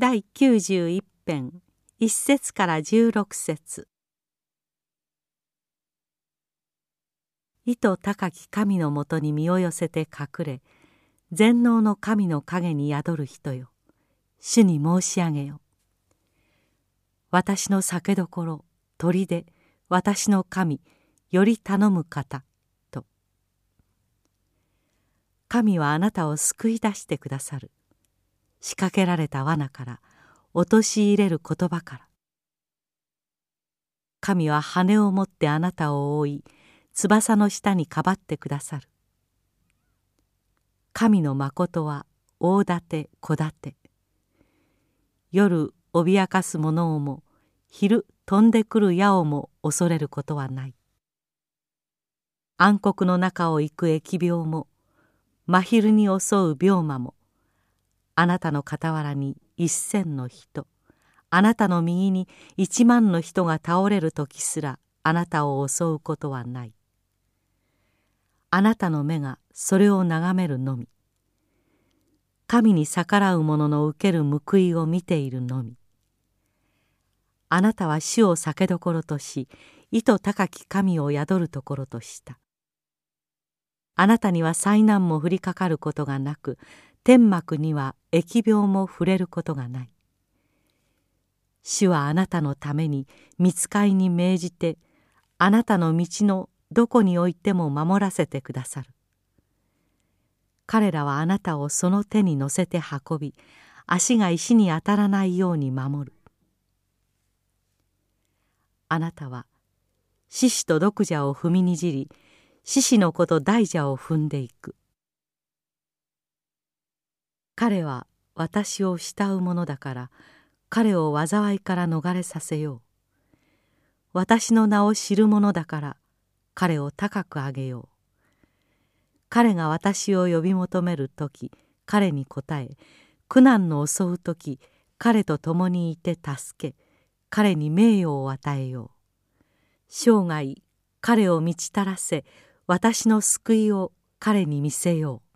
第91編1節から16節。意図高き神のもとに身を寄せて隠れ全能の神の影に宿る人よ。主に申し上げよ。私の酒どころ砦私の神より頼む方と。神はあなたを救い出してくださる。仕掛けられた罠から陥れる言葉から。神は羽を持ってあなたを覆い翼の下にかばってくださる。神の誠は大盾小盾夜脅かす者をも昼飛んでくる矢をも恐れることはない。暗黒の中を行く疫病も真昼に襲う病魔もあなたの傍らに一千の人。あなたの右に一万の人が倒れる時すらあなたを襲うことはない。あなたの目がそれを眺めるのみ。神に逆らう者の受ける報いを見ているのみ。あなたは主を酒どころとし意図高き神を宿るところとした。あなたには災難も降りかかることがなく天幕には疫病も触れることがない。主はあなたのために見つかいに命じてあなたの道のどこにおいても守らせてくださる。彼らはあなたをその手に乗せて運び足が石に当たらないように守る。あなたは獅子と毒蛇を踏みにじり獅子の子と大蛇を踏んでいく。彼は私を慕うものだから彼を災いから逃れさせよう。私の名を知るものだから彼を高く上げよう。彼が私を呼び求める時彼に答え苦難の襲う時彼と共にいて助け彼に名誉を与えよう。生涯彼を満ちたらせ私の救いを彼に見せよう。